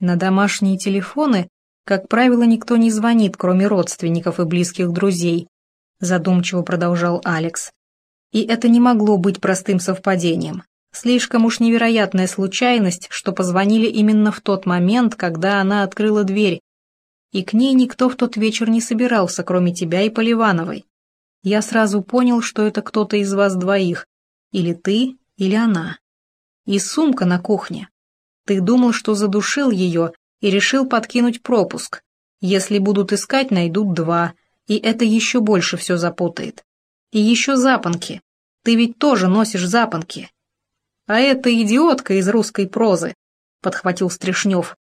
На домашние телефоны, как правило, никто не звонит, кроме родственников и близких друзей, задумчиво продолжал Алекс. И это не могло быть простым совпадением. Слишком уж невероятная случайность, что позвонили именно в тот момент, когда она открыла дверь. И к ней никто в тот вечер не собирался, кроме тебя и Поливановой. Я сразу понял, что это кто-то из вас двоих. Или ты, или она. И сумка на кухне. Ты думал, что задушил ее и решил подкинуть пропуск. Если будут искать, найдут два, и это еще больше все запутает. И еще запонки. Ты ведь тоже носишь запонки. А эта идиотка из русской прозы, подхватил Стришнев,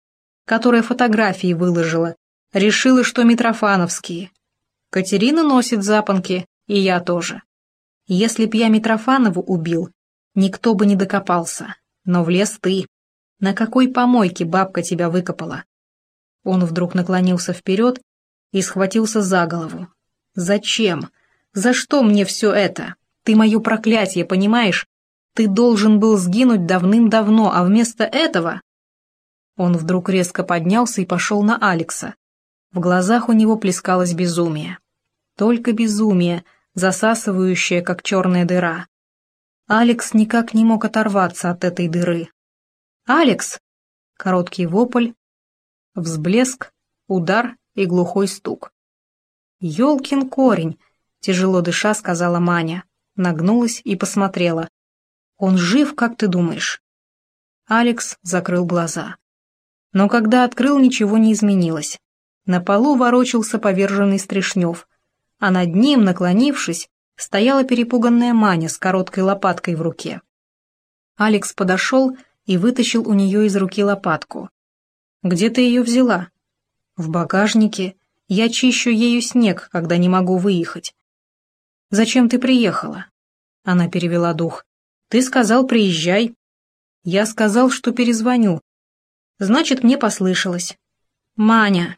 которая фотографии выложила, решила, что Митрофановские. Катерина носит запонки, и я тоже. Если б я Митрофанову убил, никто бы не докопался, но влез ты. На какой помойке бабка тебя выкопала? Он вдруг наклонился вперед и схватился за голову. Зачем? За что мне все это? Ты мое проклятие, понимаешь? Ты должен был сгинуть давным-давно, а вместо этого...» Он вдруг резко поднялся и пошел на Алекса. В глазах у него плескалось безумие. Только безумие, засасывающее, как черная дыра. Алекс никак не мог оторваться от этой дыры. «Алекс!» Короткий вопль, взблеск, удар и глухой стук. «Елкин корень!» — тяжело дыша сказала Маня, нагнулась и посмотрела. Он жив, как ты думаешь?» Алекс закрыл глаза. Но когда открыл, ничего не изменилось. На полу ворочался поверженный Стришнев, а над ним, наклонившись, стояла перепуганная Маня с короткой лопаткой в руке. Алекс подошел и вытащил у нее из руки лопатку. «Где ты ее взяла?» «В багажнике. Я чищу ею снег, когда не могу выехать». «Зачем ты приехала?» Она перевела дух. Ты сказал, приезжай. Я сказал, что перезвоню. Значит, мне послышалось. Маня.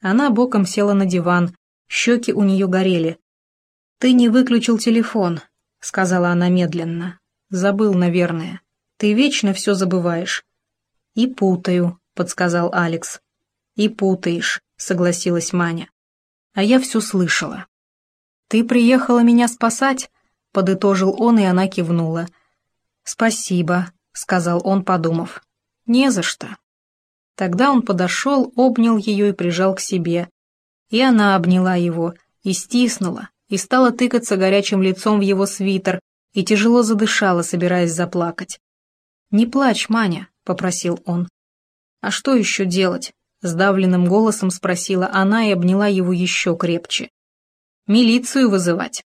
Она боком села на диван, щеки у нее горели. Ты не выключил телефон, сказала она медленно. Забыл, наверное. Ты вечно все забываешь. И путаю, подсказал Алекс. И путаешь, согласилась Маня. А я все слышала. Ты приехала меня спасать? — подытожил он, и она кивнула. «Спасибо», — сказал он, подумав. «Не за что». Тогда он подошел, обнял ее и прижал к себе. И она обняла его, и стиснула, и стала тыкаться горячим лицом в его свитер, и тяжело задышала, собираясь заплакать. «Не плачь, Маня», — попросил он. «А что еще делать?» — сдавленным голосом спросила она и обняла его еще крепче. «Милицию вызывать».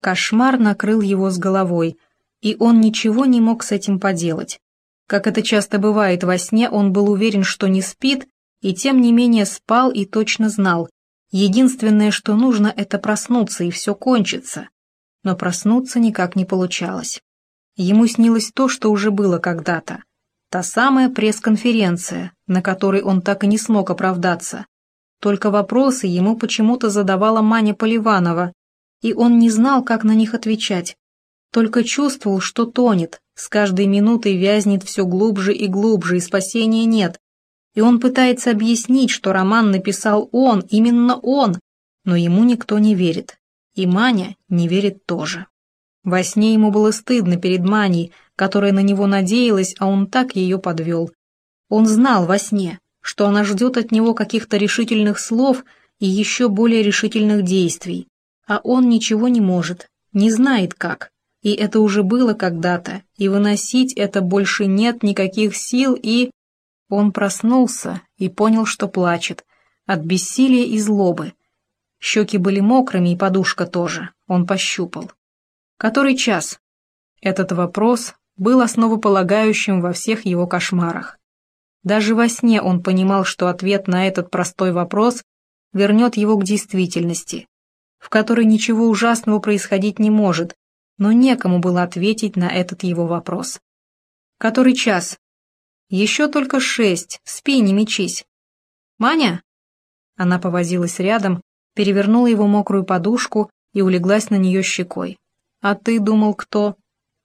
Кошмар накрыл его с головой, и он ничего не мог с этим поделать. Как это часто бывает во сне, он был уверен, что не спит, и тем не менее спал и точно знал. Единственное, что нужно, это проснуться, и все кончится. Но проснуться никак не получалось. Ему снилось то, что уже было когда-то. Та самая пресс-конференция, на которой он так и не смог оправдаться. Только вопросы ему почему-то задавала Маня Поливанова, и он не знал, как на них отвечать. Только чувствовал, что тонет, с каждой минутой вязнет все глубже и глубже, и спасения нет. И он пытается объяснить, что роман написал он, именно он, но ему никто не верит. И Маня не верит тоже. Во сне ему было стыдно перед Маней, которая на него надеялась, а он так ее подвел. Он знал во сне, что она ждет от него каких-то решительных слов и еще более решительных действий, а он ничего не может, не знает как. И это уже было когда-то, и выносить это больше нет никаких сил, и... Он проснулся и понял, что плачет, от бессилия и злобы. Щеки были мокрыми, и подушка тоже, он пощупал. Который час? Этот вопрос был основополагающим во всех его кошмарах. Даже во сне он понимал, что ответ на этот простой вопрос вернет его к действительности, в которой ничего ужасного происходить не может, но некому было ответить на этот его вопрос. «Который час?» «Еще только шесть, спи, не мечись». «Маня?» Она повозилась рядом, перевернула его мокрую подушку и улеглась на нее щекой. «А ты думал, кто?»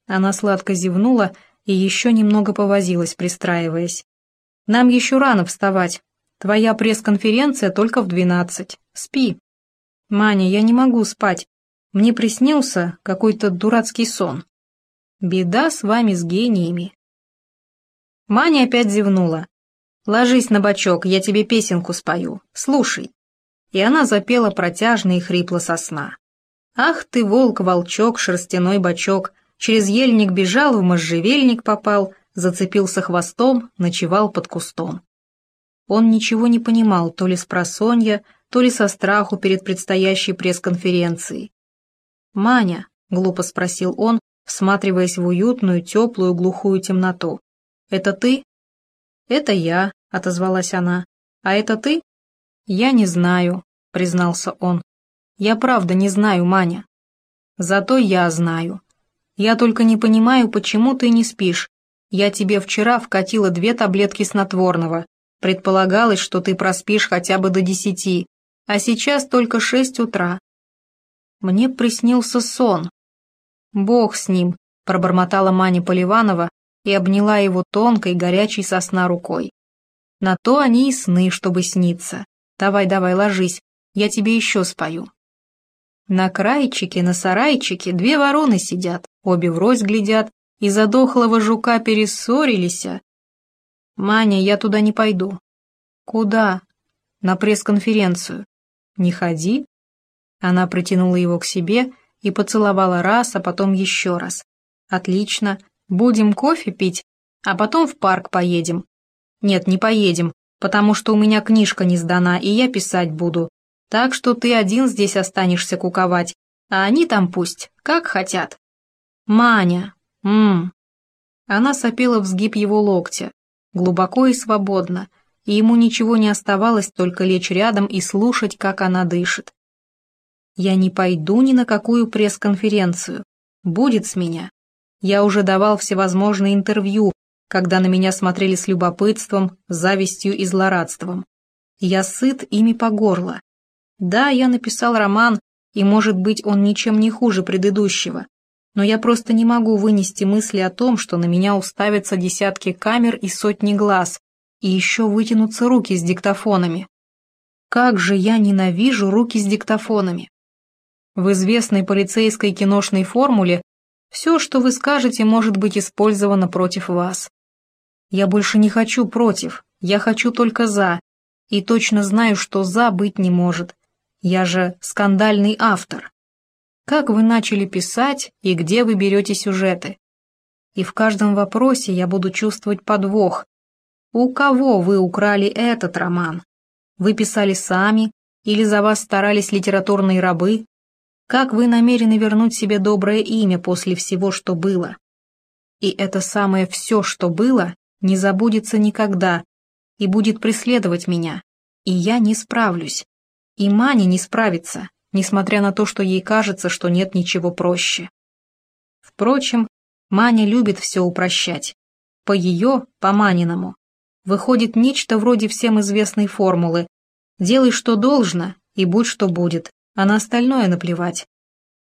Она сладко зевнула и еще немного повозилась, пристраиваясь. Нам еще рано вставать. Твоя пресс-конференция только в двенадцать. Спи. Маня, я не могу спать. Мне приснился какой-то дурацкий сон. Беда с вами с гениями. Маня опять зевнула. «Ложись на бочок, я тебе песенку спою. Слушай». И она запела протяжно и хрипло со сна. «Ах ты, волк-волчок, шерстяной бочок, через ельник бежал, в можжевельник попал, зацепился хвостом, ночевал под кустом». Он ничего не понимал, то ли с просонья, то ли со страху перед предстоящей пресс-конференцией. «Маня», — глупо спросил он, всматриваясь в уютную, теплую, глухую темноту, — «это ты?» «Это я», — отозвалась она. «А это ты?» «Я не знаю», — признался он. «Я правда не знаю, Маня. Зато я знаю. Я только не понимаю, почему ты не спишь. Я тебе вчера вкатила две таблетки снотворного. Предполагалось, что ты проспишь хотя бы до десяти, а сейчас только шесть утра. Мне приснился сон. Бог с ним, пробормотала Маня Поливанова и обняла его тонкой, горячей сосна рукой. На то они и сны, чтобы сниться. Давай-давай, ложись, я тебе еще спою. На крайчике, на сарайчике две вороны сидят, обе врозь глядят, и задохлого жука перессорились. Маня, я туда не пойду. Куда? На пресс-конференцию. Не ходи. Она притянула его к себе и поцеловала раз, а потом еще раз. Отлично. Будем кофе пить, а потом в парк поедем. Нет, не поедем, потому что у меня книжка не сдана, и я писать буду. Так что ты один здесь останешься куковать, а они там пусть, как хотят. Маня, мм. Она сопела в сгиб его локтя, глубоко и свободно, и ему ничего не оставалось, только лечь рядом и слушать, как она дышит. Я не пойду ни на какую пресс-конференцию. Будет с меня. Я уже давал всевозможные интервью, когда на меня смотрели с любопытством, завистью и злорадством. Я сыт ими по горло. Да, я написал роман, и, может быть, он ничем не хуже предыдущего, но я просто не могу вынести мысли о том, что на меня уставятся десятки камер и сотни глаз, и еще вытянутся руки с диктофонами. Как же я ненавижу руки с диктофонами. В известной полицейской киношной формуле все, что вы скажете, может быть использовано против вас. Я больше не хочу против, я хочу только за, и точно знаю, что за быть не может. Я же скандальный автор. Как вы начали писать и где вы берете сюжеты? И в каждом вопросе я буду чувствовать подвох. У кого вы украли этот роман? Вы писали сами или за вас старались литературные рабы? Как вы намерены вернуть себе доброе имя после всего, что было? И это самое «все, что было» не забудется никогда и будет преследовать меня, и я не справлюсь. И Маня не справится, несмотря на то, что ей кажется, что нет ничего проще. Впрочем, Маня любит все упрощать. По ее, по Маниному, выходит нечто вроде всем известной формулы «делай, что должно, и будь, что будет, а на остальное наплевать».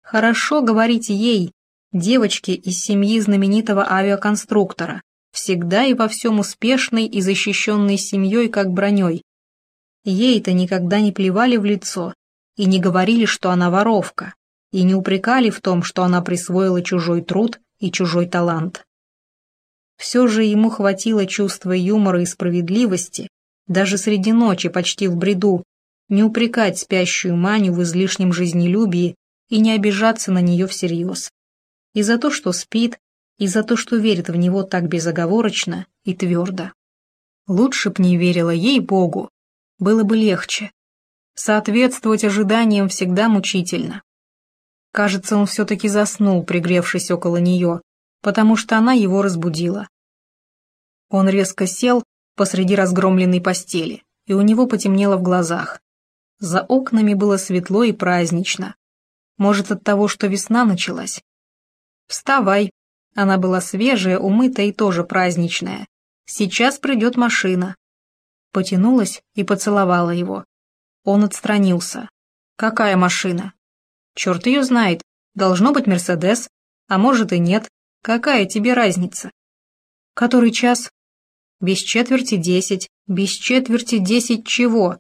Хорошо говорить ей, девочке из семьи знаменитого авиаконструктора, всегда и во всем успешной и защищенной семьей, как броней. Ей-то никогда не плевали в лицо и не говорили, что она воровка, и не упрекали в том, что она присвоила чужой труд и чужой талант. Все же ему хватило чувства юмора и справедливости, даже среди ночи, почти в бреду, не упрекать спящую Маню в излишнем жизнелюбии и не обижаться на нее всерьез. И за то, что спит, и за то, что верит в него так безоговорочно и твердо. Лучше б не верила ей Богу, было бы легче. Соответствовать ожиданиям всегда мучительно. Кажется, он все-таки заснул, пригревшись около нее, потому что она его разбудила. Он резко сел посреди разгромленной постели, и у него потемнело в глазах. За окнами было светло и празднично. Может, от того, что весна началась? «Вставай», она была свежая, умытая и тоже праздничная. Сейчас придет машина. Потянулась и поцеловала его. Он отстранился. Какая машина? Черт ее знает. Должно быть Мерседес. А может и нет. Какая тебе разница? Который час? Без четверти десять. Без четверти десять чего?